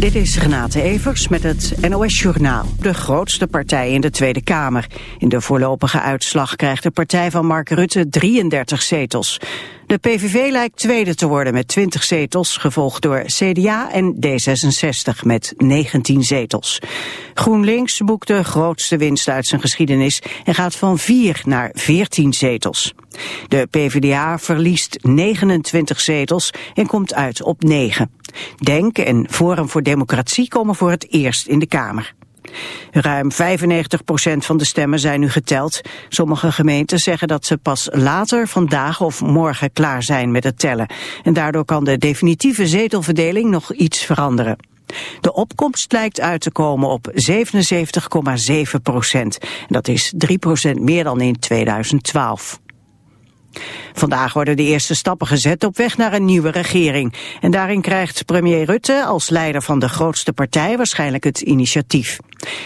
Dit is Renate Evers met het NOS Journaal. De grootste partij in de Tweede Kamer. In de voorlopige uitslag krijgt de partij van Mark Rutte 33 zetels. De PVV lijkt tweede te worden met 20 zetels, gevolgd door CDA en D66 met 19 zetels. GroenLinks boekt de grootste winst uit zijn geschiedenis en gaat van 4 naar 14 zetels. De PvdA verliest 29 zetels en komt uit op 9. Denk en Forum voor Democratie komen voor het eerst in de Kamer. Ruim 95% van de stemmen zijn nu geteld. Sommige gemeenten zeggen dat ze pas later vandaag of morgen klaar zijn met het tellen. En daardoor kan de definitieve zetelverdeling nog iets veranderen. De opkomst lijkt uit te komen op 77,7 procent. Dat is 3 procent meer dan in 2012. Vandaag worden de eerste stappen gezet op weg naar een nieuwe regering. En daarin krijgt premier Rutte als leider van de grootste partij waarschijnlijk het initiatief.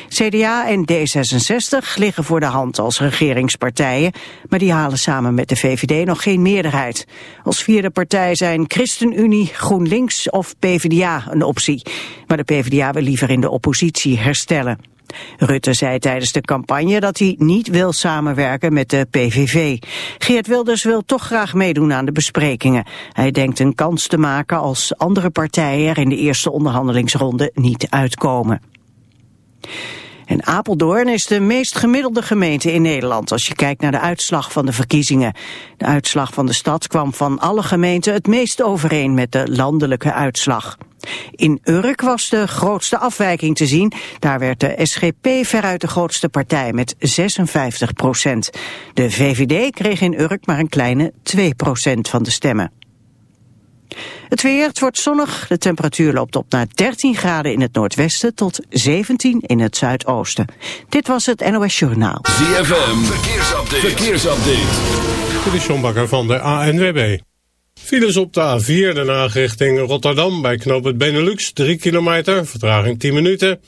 CDA en D66 liggen voor de hand als regeringspartijen, maar die halen samen met de VVD nog geen meerderheid. Als vierde partij zijn ChristenUnie, GroenLinks of PvdA een optie. Maar de PvdA wil liever in de oppositie herstellen. Rutte zei tijdens de campagne dat hij niet wil samenwerken met de PVV. Geert Wilders wil toch graag meedoen aan de besprekingen. Hij denkt een kans te maken als andere partijen er in de eerste onderhandelingsronde niet uitkomen. En Apeldoorn is de meest gemiddelde gemeente in Nederland als je kijkt naar de uitslag van de verkiezingen. De uitslag van de stad kwam van alle gemeenten het meest overeen met de landelijke uitslag. In Urk was de grootste afwijking te zien. Daar werd de SGP veruit de grootste partij met 56 procent. De VVD kreeg in Urk maar een kleine 2 procent van de stemmen. Het weer, het wordt zonnig. De temperatuur loopt op naar 13 graden in het noordwesten tot 17 in het zuidoosten. Dit was het NOS Journaal. ZFM, verkeersupdate. verkeersupdate. Dit is John Bakker van de ANWB. Files op de A4, de richting Rotterdam bij knoop het Benelux, 3 kilometer, vertraging 10 minuten.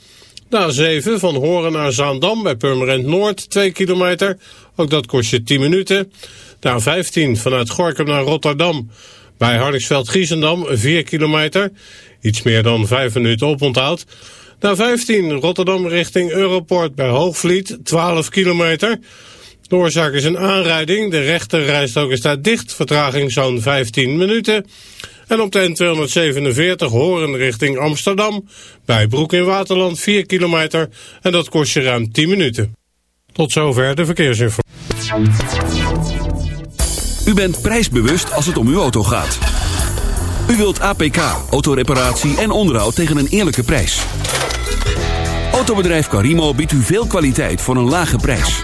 De A7 van Horen naar Zaandam bij Purmerend Noord, 2 kilometer, ook dat kost je 10 minuten. De A15 vanuit Gorkum naar Rotterdam bij Hardingsveld-Giezendam, 4 kilometer, iets meer dan 5 minuten oponthoud. De A15 Rotterdam richting Europort bij Hoogvliet, 12 kilometer... De oorzaak is een aanrijding. De rechterrijstrook is daar dicht. Vertraging zo'n 15 minuten. En op de N247 horen richting Amsterdam. Bij Broek in Waterland 4 kilometer. En dat kost je ruim 10 minuten. Tot zover de verkeersinformatie. U bent prijsbewust als het om uw auto gaat. U wilt APK, autoreparatie en onderhoud tegen een eerlijke prijs. Autobedrijf Carimo biedt u veel kwaliteit voor een lage prijs.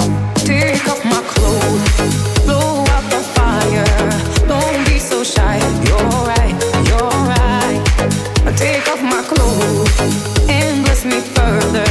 You're right, you're right. Take off my clothes and bless me further.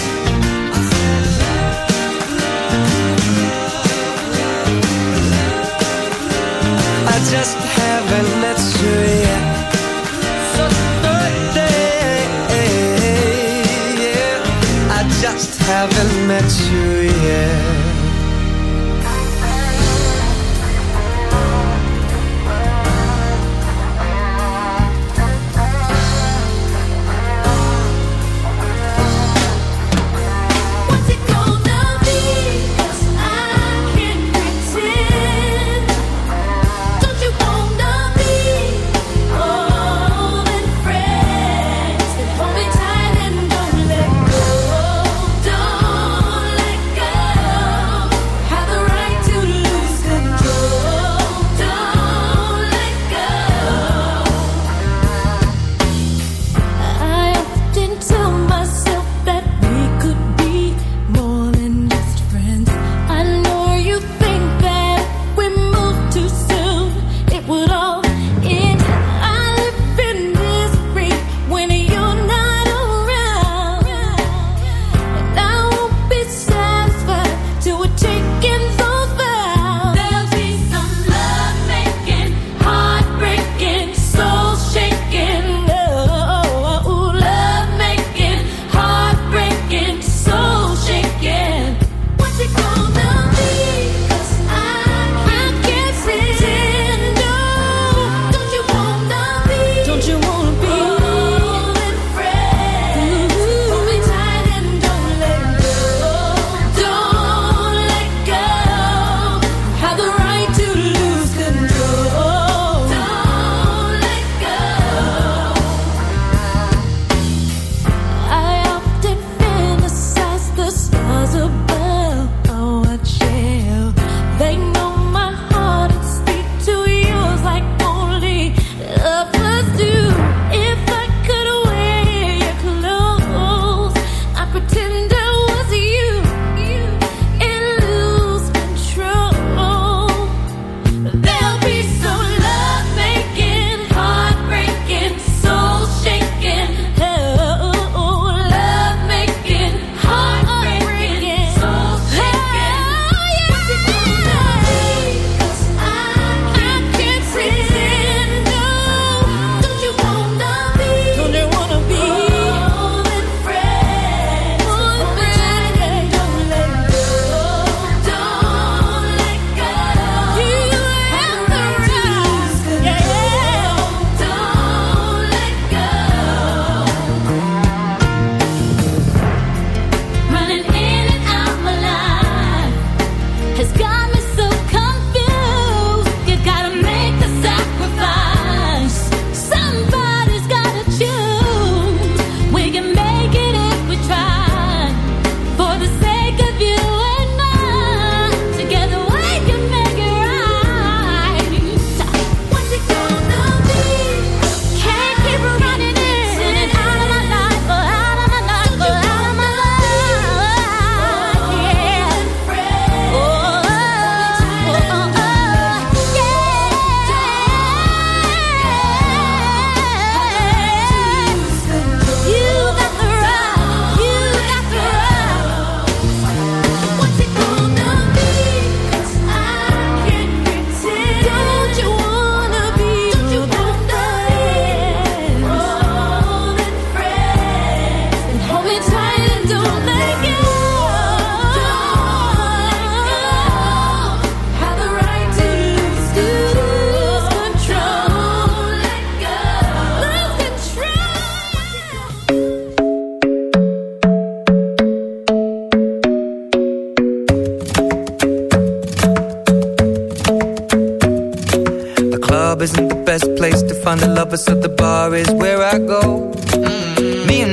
Haven't met you yet.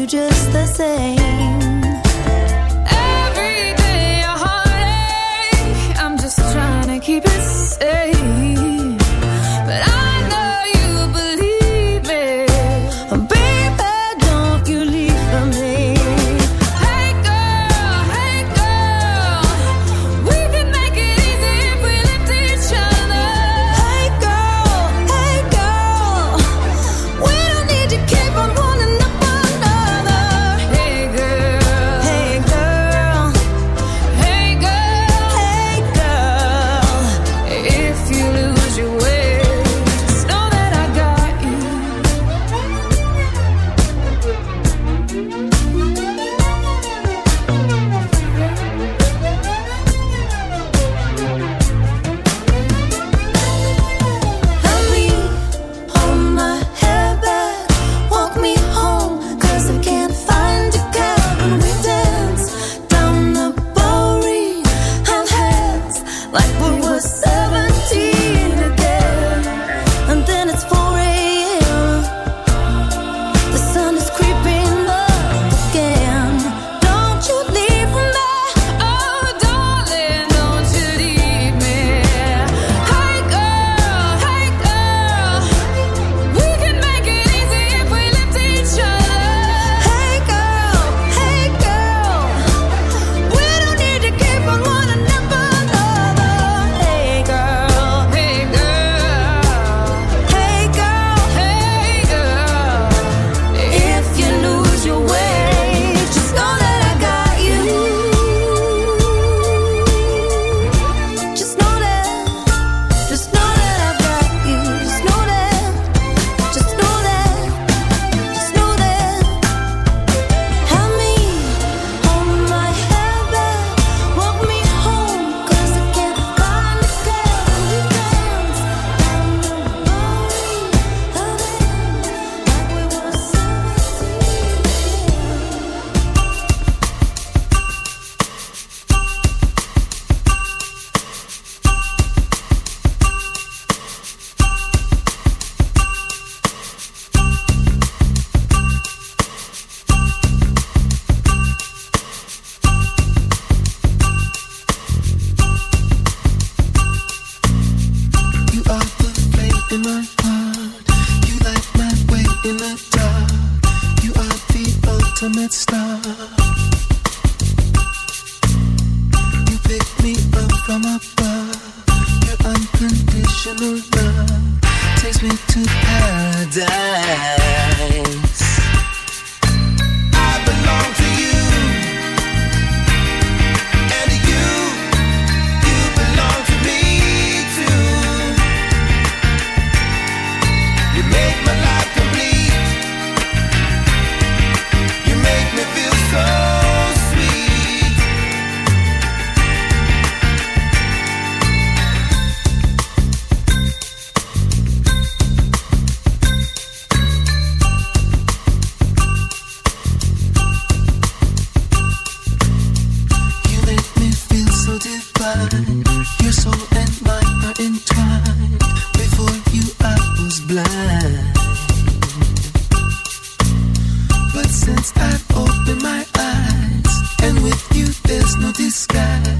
you just the same. since I've opened my eyes, and with you there's no disguise.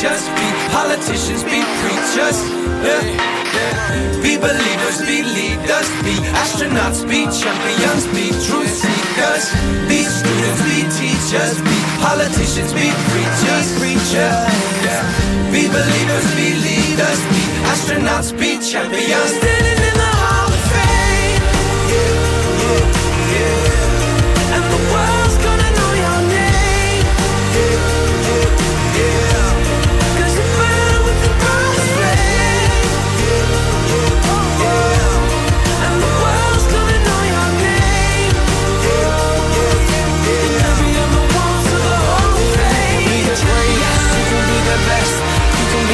teachers, be politicians, be preachers. Yeah, yeah. Be believers, be leaders, be astronauts, be champions, be truth seekers. Be students, be teachers, be politicians, be preachers, preachers. Be believers, be leaders, be astronauts, be champions. Standing in the Hall of Fame. And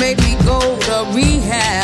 make me go to rehab.